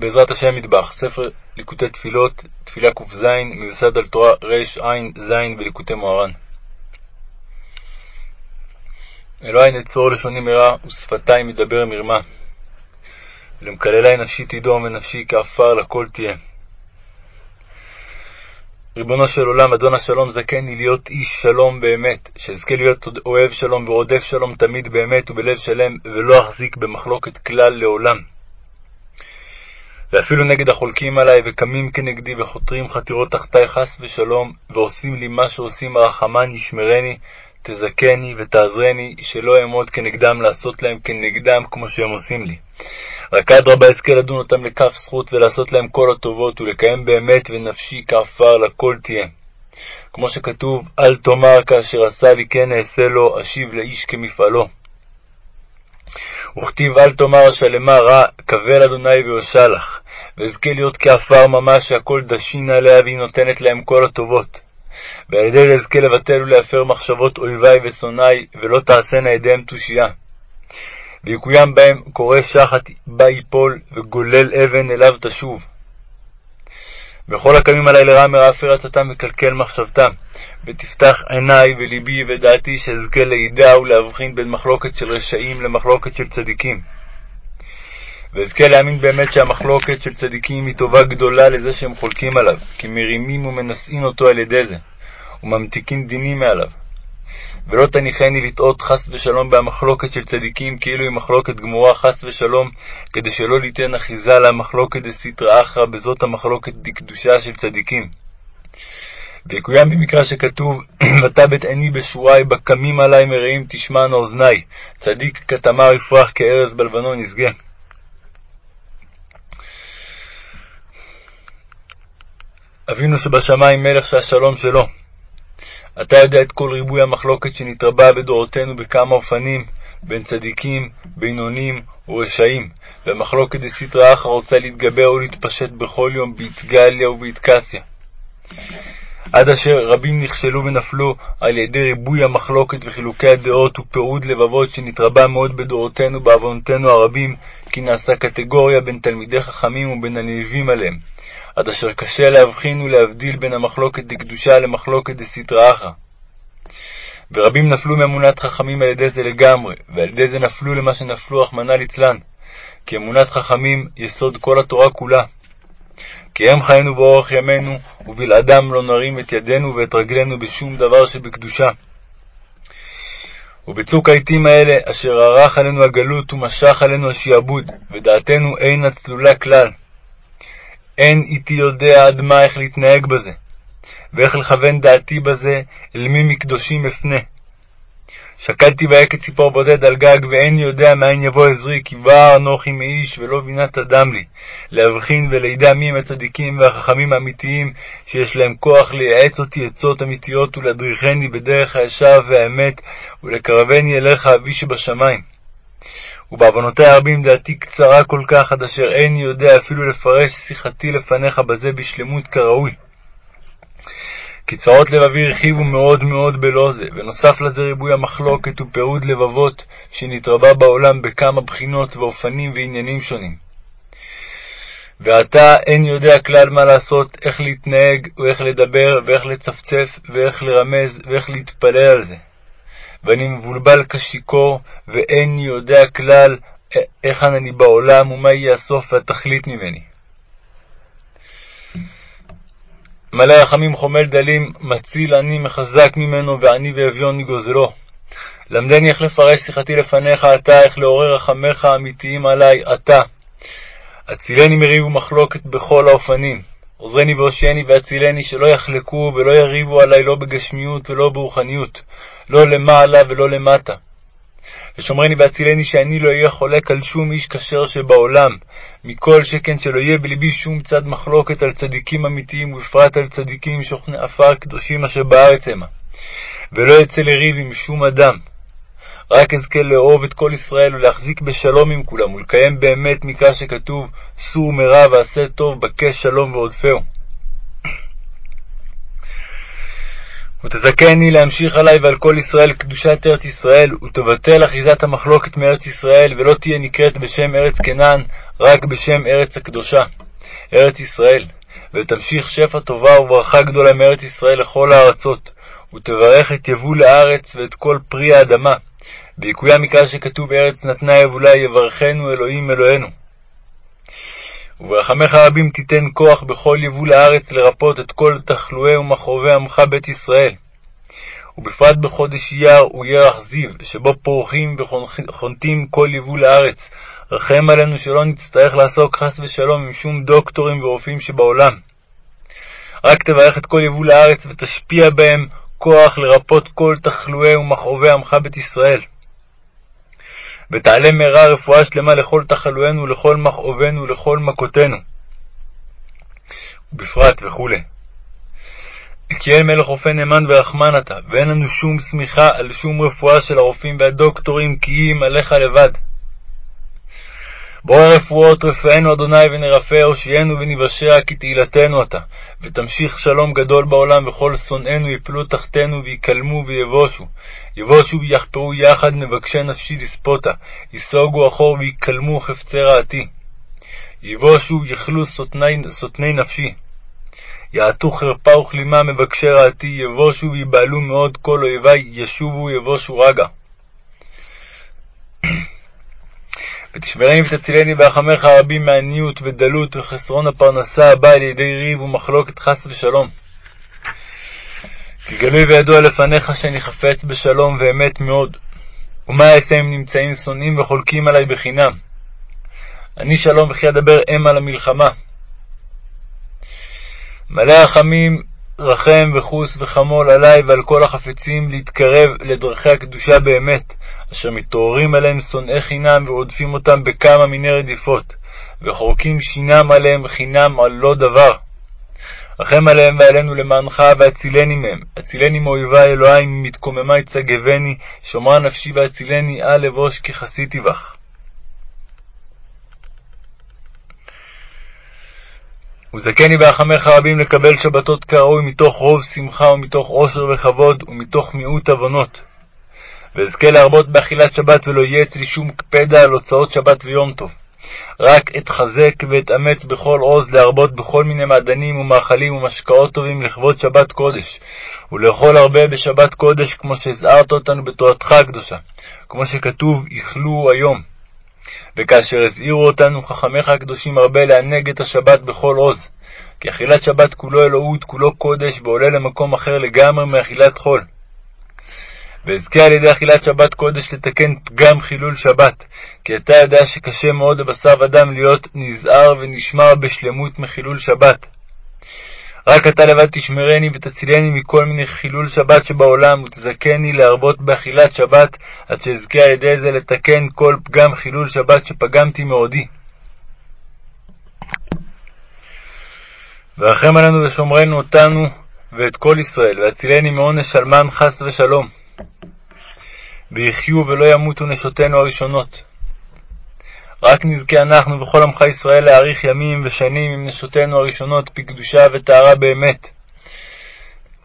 בעזרת השם מטבח, ספר ליקוטי תפילות, תפילה ק"ז, מיוסד על תורה רע"ז בליקוטי מוהר"ן. אלוהי נצור לשוני מרע, ושפתי מדבר מרמה. ולמקללי נפשי תדום, ונפשי כעפר לכל תהיה. ריבונו של עולם, אדון השלום, זכני להיות איש שלום באמת, שאזכה להיות אוהב שלום ורודף שלום תמיד באמת ובלב שלם, ולא אחזיק במחלוקת כלל לעולם. ואפילו נגד החולקים עלי, וקמים כנגדי, וחותרים חתירות תחתי חס ושלום, ועושים לי מה שעושים הרחמן ישמרני, תזכני ותעזרני, שלא אעמוד כנגדם לעשות להם כנגדם כמו שהם עושים לי. רק אדרבה אזכה לדון אותם לכף זכות, ולעשות להם כל הטובות, ולקיים באמת ונפשי כעפר לכל תהיה. כמו שכתוב, אל תאמר כאשר עשה לי כן אעשה לו, אשיב לאיש כמפעלו. וכתיב אל תאמר השלמה רע, קבל אדוני ויושע לך, ואזכה להיות כעפר ממש, שהכל דשין עליה, והיא נותנת להם כל הטובות. ועל ידי זה אזכה לבטל ולהפר מחשבות אויבי ושונאי, ולא תעשינה ידיהם תושייה. ויקוים בהם קורא שחת בה יפול, וגולל אבן אליו תשוב. וכל הקמים עלי לרע מרע אפר עצתם וקלקל מחשבתם. ותפתח עיני ולבי ודעתי שאזכה לידע ולהבחין בין מחלוקת של רשעים למחלוקת של צדיקים. ואזכה להאמין באמת שהמחלוקת של צדיקים היא טובה גדולה לזה שהם חולקים עליו, כי מרימים ומנשאים אותו על ידי זה, וממתיקים דינים מעליו. ולא תניחני לטעות חס ושלום במחלוקת של צדיקים, כאילו היא מחלוקת גמורה חס ושלום, כדי שלא ליתן אחיזה למחלוקת דסיטרא אחרא, בזאת המחלוקת דקדושה של צדיקים. ויקוים במקרא שכתוב, ותבט עיני בשוריים, בקמים עלי מרעים תשמענה אוזני, צדיק כתמר יפרח כארז בלבנון ישגה. אבינו שבשמיים מלך שהשלום שלו. אתה יודע את כל ריבוי המחלוקת שנתרבה בדורותינו בכמה אופנים, בין צדיקים, בינונים ורשעים, והמחלוקת דסיטרא אחרא רוצה להתגבר ולהתפשט בכל יום באתגליה ובאתקסיה. עד אשר רבים נכשלו ונפלו על ידי ריבוי המחלוקת וחילוקי הדעות ופירוד לבבות שנתרבה מאוד בדורותינו בעוונותינו הרבים, כי נעשה קטגוריה בין תלמידי חכמים ובין הנלווים עליהם, עד אשר קשה להבחין ולהבדיל בין המחלוקת דקדושה למחלוקת דסטרא אחרא. ורבים נפלו מאמונת חכמים על ידי זה לגמרי, ועל ידי זה נפלו למה שנפלו, רחמנא ליצלן, כי אמונת חכמים יסוד כל התורה כולה. כי הם חיינו באורך ימינו, ובלעדם לא נרים את ידינו ואת רגלינו בשום דבר שבקדושה. ובצוק העתים האלה, אשר ערך עלינו הגלות ומשך עלינו השעבוד, ודעתנו אינה צלולה כלל. אין איתי יודע עד מה איך להתנהג בזה, ואיך לכוון דעתי בזה, אל מי מקדושים אפנה. שקלתי והיה כציפור בודד על גג, ואין יודע מאין יבוא עזרי, כי בא אנוכי מאיש ולא בינת אדם לי, להבחין ולידע מי הם הצדיקים והחכמים האמיתיים, שיש להם כוח לייעץ אותי עצות אמיתיות ולהדריכני בדרך הישר והאמת, ולקרבני אליך אבי שבשמיים. ובעוונותי הרבים דעתי קצרה כל כך, עד אשר איני יודע אפילו לפרש שיחתי לפניך בזה בשלמות כראוי. כי צרות לבבי הרחיבו מאוד מאוד בלא זה, ונוסף לזה ריבוי המחלוקת ופירוד לבבות שנתרבה בעולם בכמה בחינות ואופנים ועניינים שונים. ועתה אין יודע כלל מה לעשות, איך להתנהג, ואיך לדבר, ואיך לצפצף, ואיך לרמז, ואיך להתפלל על זה. ואני מבולבל כשיכור, ואין יודע כלל היכן אני בעולם, ומה יהיה הסוף והתכלית ממני. מלא רחמים חומל דלים, מציל אני מחזק ממנו, ועני ואביון מגוזלו. למדני איך לפרש שיחתי לפניך אתה, איך לעורר רחמיך האמיתיים עלי אתה. הצילני מריב ומחלוקת בכל האופנים. עוזרני והושיעני והצילני, שלא יחלקו ולא יריבו עלי לא בגשמיות ולא ברוחניות, לא למעלה ולא למטה. ושומרני והצילני שאני לא אהיה חולק על שום איש כשר שבעולם, מכל שכן שלא יהיה בלבי שום צד מחלוקת על צדיקים אמיתיים, ובפרט על צדיקים שוכני עפר קדושים אשר בארץ המה. ולא יצא לריב עם שום אדם. רק אזכה לאהוב את כל ישראל ולהחזיק בשלום עם כולם, ולקיים באמת מקרא שכתוב, סור מרע ועשה טוב, בקש שלום ועודפהו. ותזכני להמשיך עלי ועל כל ישראל קדושת ארץ ישראל, ותבטל אחיזת המחלוקת מארץ ישראל, ולא תהיה נקראת בשם ארץ כנען, רק בשם ארץ הקדושה, ארץ ישראל, ותמשיך שפע טובה וברכה גדולה מארץ ישראל לכל הארצות, ותברך את יבול הארץ ואת כל פרי האדמה, ויקוים מקרא שכתוב ארץ נתנה יבולה יברכנו אלוהים אלוהינו. וברחמך רבים תיתן כוח בכל יבול הארץ לרפות את כל תחלואי ומכרובי עמך בית ישראל. ובפרט בחודש אייר וירח זיו, שבו פורחים וחונטים כל יבול הארץ. רחם עלינו שלא נצטרך לעסוק חס ושלום עם שום דוקטורים ורופאים שבעולם. רק תברך את כל יבול הארץ ותשפיע בהם כוח לרפות כל תחלואי ומכרובי עמך בית ישראל. ותעלה מהרה רפואה שלמה לכל תחלואינו, לכל מכאובינו, לכל מכותינו. ובפרט וכו'. כי אין מלך רופא נאמן ורחמן אתה, ואין לנו שום שמיכה על שום רפואה של הרופאים והדוקטורים, כי אם עליך לבד. בורא רפואות רפאנו אדוני ונרפא, הושיענו ונבשע, כי תהילתנו אתה. ותמשיך שלום גדול בעולם, וכל שונאינו יפלו תחתנו, ויקלמו ויבושו. יבושו ויחפרו יחד מבקשי נפשי לספותה, ייסוגו אחור ויקלמו חפצי רעתי. יבושו ויכלו סוטני נפשי. יעטו חרפה וכלימה מבקשי רעתי, יבושו ויבהלו מאוד כל אויבי, ישובו יבושו רגע. ותשמרני ותצילני ברחמך הרבים מעניות ודלות וחסרון הפרנסה הבא על ידי ריב ומחלוקת חס ושלום. כי גלוי וידוע לפניך שאני חפץ בשלום ואמת מאוד. ומה אעשה אם נמצאים שונאים וחולקים עלי בחינם? אני שלום וכי אדבר על המלחמה. מלא רחמים, רחם וחוס וחמול עלי ועל כל החפצים להתקרב לדרכי הקדושה באמת, אשר מתעוררים עליהם שונאי חינם ורודפים אותם בכמה מיני רדיפות, וחורקים שינם עליהם חינם על לא דבר. רחם עליהם ועלינו למענך, והצילני מהם. הצילני מאויבי אלוהי, מתקוממי צגבני, שומרה נפשי והצילני, אל אבוש כי חסיתי בך. וזכני ברחמך רבים לקבל שבתות כראוי מתוך רוב שמחה ומתוך עושר וכבוד ומתוך מיעוט עוונות. ואזכה להרבות באכילת שבת ולא יהיה אצלי שום קפדה על הוצאות שבת ויום טוב. רק אתחזק ואתאמץ בכל עוז להרבות בכל מיני מעדנים ומאכלים ומשקאות טובים לכבוד שבת קודש, ולאכול הרבה בשבת קודש כמו שהזהרת אותנו בתורתך הקדושה, כמו שכתוב, איכלו היום. וכאשר הזהירו אותנו חכמיך הקדושים הרבה לענג את השבת בכל עוז, כי אכילת שבת כולו אלוהות, כולו קודש, ועולה למקום אחר לגמרי מאכילת חול. ואזכה על ידי אכילת שבת קודש לתקן פגם חילול שבת, כי אתה יודע שקשה מאוד לבשר ודם להיות נזהר ונשמר בשלמות מחילול שבת. רק אתה לבד תשמרני ותצילני מכל מיני חילול שבת שבעולם, ותזכני להרבות באכילת שבת, עד שאזכה על ידי זה לתקן כל פגם חילול שבת שפגמתי מעודי. ורחם עלינו ושומרנו אותנו ואת כל ישראל, והצילני מעונש אלמן חס ושלום. ויחיו ולא ימותו נשותינו הראשונות. רק נזכה אנחנו וכל עמך ישראל להאריך ימים ושנים עם נשותינו הראשונות בקדושה וטהרה באמת.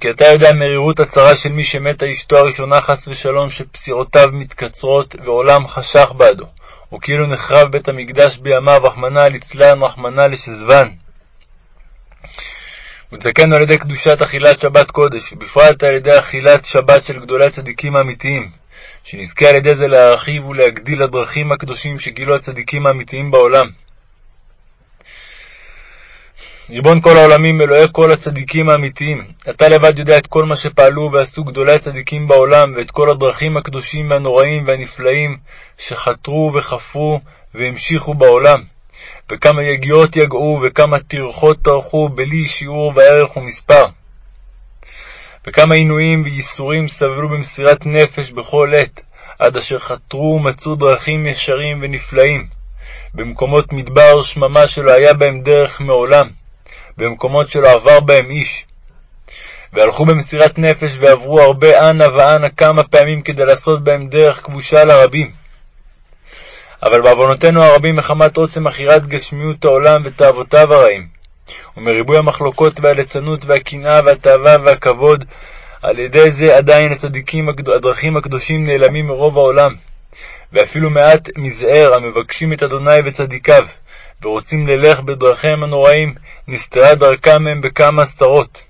כי אתה יודע מרירות הצרה של מי שמתה אשתו הראשונה חס ושלום, שפסיעותיו מתקצרות ועולם חשך בעדו, וכאילו נחרב בית המקדש בימיו, רחמנא ליצלן, רחמנא לשזבן. ותקנו על ידי קדושת אכילת שבת קודש, ובפרט על ידי אכילת שבת של גדולי הצדיקים האמיתיים, שנזכה על ידי זה להרחיב ולהגדיל הדרכים הקדושים שגילו הצדיקים האמיתיים בעולם. ריבון כל העולמים, אלוהי כל הצדיקים האמיתיים, אתה לבד יודע את כל מה שפעלו ועשו גדולי הצדיקים בעולם, ואת כל הדרכים הקדושים והנוראים והנפלאים שחתרו וחפרו והמשיכו בעולם. וכמה יגיעות יגעו, וכמה טרחות טרחו, בלי שיעור וערך ומספר. וכמה עינויים וייסורים סבלו במסירת נפש בכל עת, עד אשר חתרו ומצאו דרכים ישרים ונפלאים, במקומות מדבר שממה שלא היה בהם דרך מעולם, במקומות שלא עבר בהם איש. והלכו במסירת נפש ועברו הרבה אנה ואנה כמה פעמים כדי לעשות בהם דרך כבושה לרבים. אבל בעוונותינו הרבים מחמת עוצם מכירת גשמיות העולם ותאוותיו הרעים, ומריבוי המחלוקות והליצנות והקנאה והתאווה והכבוד, על ידי זה עדיין הצדיקים, הדרכים הקדושים נעלמים מרוב העולם, ואפילו מעט מזער המבקשים את אדוני וצדיקיו, ורוצים ללך בדרכיהם הנוראים, נסתרה דרכם מהם בכמה עשרות.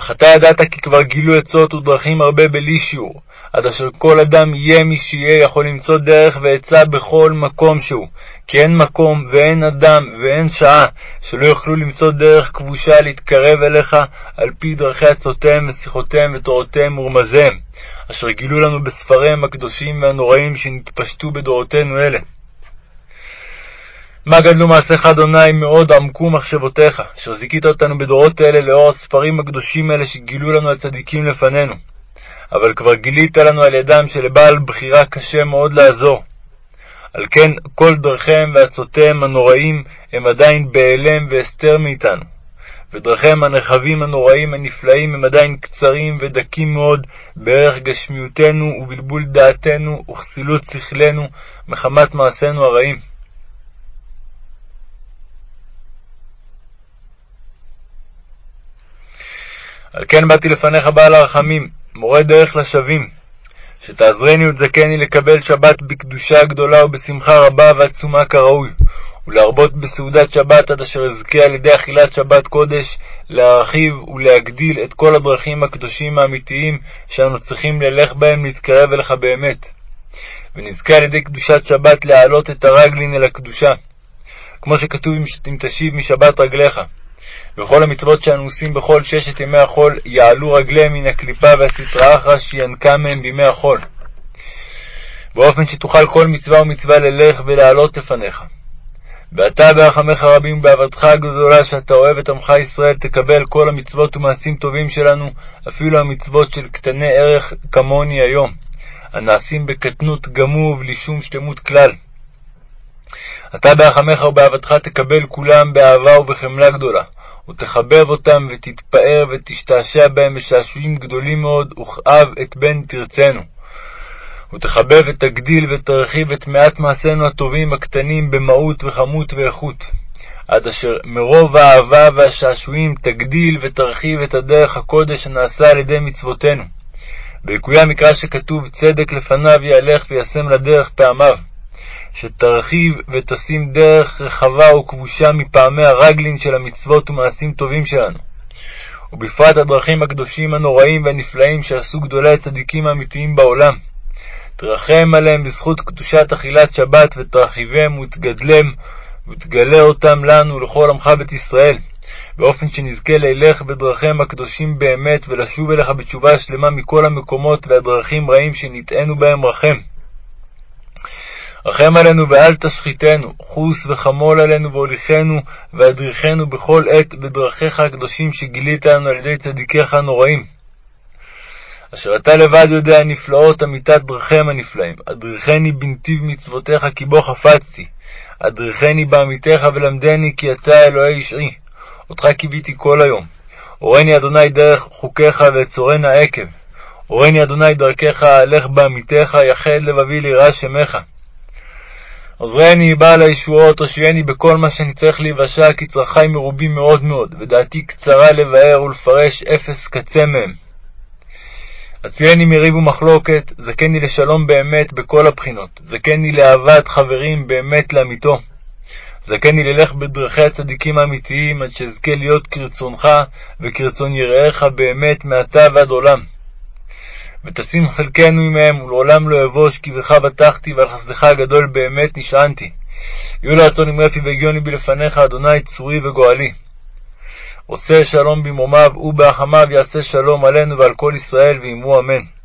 אך אתה ידעת כי כבר גילו עצות ודרכים הרבה בלי שיעור, עד אשר כל אדם יהיה מי שיהיה יכול למצוא דרך ועצה בכל מקום שהוא, כי אין מקום ואין אדם ואין שעה שלא יוכלו למצוא דרך כבושה להתקרב אליך על פי דרכי עצותיהם ושיחותיהם ותורותיהם ורמזיהם, אשר גילו לנו בספריהם הקדושים והנוראים שנתפשטו בדורותינו אלה. מה גדלו מעשיך אדוני מאוד עמקו מחשבותיך, אשר זיכית אותנו בדורות אלה לאור הספרים הקדושים האלה שגילו לנו הצדיקים לפנינו. אבל כבר גילית לנו על ידם שלבעל בחירה קשה מאוד לעזור. על כן כל דרכיהם ועצותיהם הנוראים הם עדיין בהיעלם והסתר מאיתנו, ודרכיהם הנרחבים הנוראים הנפלאים הם עדיין קצרים ודקים מאוד בערך גשמיותנו ובלבול דעתנו וכסילות שכלנו מחמת מעשינו הרעים. על כן באתי לפניך בעל הרחמים, מורה דרך לשווים, שתעזרני ותזכני לקבל שבת בקדושה גדולה ובשמחה רבה ועצומה כראוי, ולהרבות בסעודת שבת עד אשר אזכה על ידי אכילת שבת קודש להרחיב ולהגדיל את כל הדרכים הקדושים האמיתיים שאנו צריכים ללך בהם להתקרב אליך באמת. ונזכה על ידי קדושת שבת להעלות את הרגלין אל הקדושה, כמו שכתוב אם תשיב משבת רגליך. וכל המצוות שאנו עושים בכל ששת ימי החול, יעלו רגליהם מן הקליפה והסטרא אחרא שינקה מהם בימי החול. באופן שתוכל כל מצווה ומצווה ללך ולעלות לפניך. ואתה ברחמך רבים ובעבדך הגדולה שאתה אוהב את עמך ישראל, תקבל כל המצוות ומעשים טובים שלנו, אפילו המצוות של קטני ערך כמוני היום, הנעשים בקטנות גמור ובלי שום שלמות כלל. אתה ברחמך ובעבדך תקבל כולם באהבה ובחמלה גדולה, ותחבב אותם, ותתפאר ותשתעשע בהם בשעשועים גדולים מאוד, וכאב את בן תרצנו. ותחבב ותגדיל ותרחיב את מעט מעשינו הטובים הקטנים במהות וכמות ואיכות, עד אשר מרוב האהבה והשעשועים תגדיל ותרחיב את הדרך הקודש הנעשה על ידי מצוותינו. ויקוים מקרא שכתוב צדק לפניו יהלך וישם לדרך פעמיו. שתרחיב ותשים דרך רחבה וכבושה מפעמי הרגלין של המצוות ומעשים טובים שלנו. ובפרט הדרכים הקדושים הנוראים והנפלאים שעשו גדולי הצדיקים האמיתיים בעולם. תרחם עליהם בזכות קדושת אכילת שבת, ותרחיבם ותגדלם, ותגלה אותם לנו לכל עמך בית ישראל, באופן שנזכה ללך בדרכיהם הקדושים באמת, ולשוב אליך בתשובה שלמה מכל המקומות והדרכים רעים שנטענו בהם רחם. רחם עלינו ואל תשחיתנו, חוס וחמול עלינו והוליכנו והדריכנו בכל עת בדרכיך הקדושים שגילית לנו על ידי צדיקיך הנוראים. אשר אתה לבד יודע נפלאות אמיתת דרכיהם הנפלאים. אדריכני בנתיב מצוותיך כי בו חפצתי. אדריכני בעמיתך ולמדני כי אתה אלוהי ישעי. אותך קיוויתי כל היום. הורני אדוני דרך חוקיך ואצורנה עקב. הורני אדוני דרכך אהלך בעמיתך, יחד לבבי ליראה שמך. עוזרני בעל הישועות, הושיעני בכל מה שאני צריך להיוושע, כי צרכי מרובים מאוד מאוד, ודעתי קצרה לבאר ולפרש אפס קצה מהם. הצילני מריב ומחלוקת, זכני לשלום באמת בכל הבחינות, זכני לאהבת חברים באמת לאמיתו. זכני ללך בדרכי הצדיקים האמיתיים, עד שאזכה להיות כרצונך וכרצון יראיך באמת מעתה ועד עולם. ותשים חלקנו עמהם, ולעולם לא אבוש, כי בך בטחתי, ועל חסדך הגדול באמת נשענתי. יהיו לרצון עם רפי והגיוני בלפניך, אדוני צורי וגואלי. עושה שלום במרומיו, ובהחמיו יעשה שלום עלינו ועל כל ישראל, ואמרו אמן.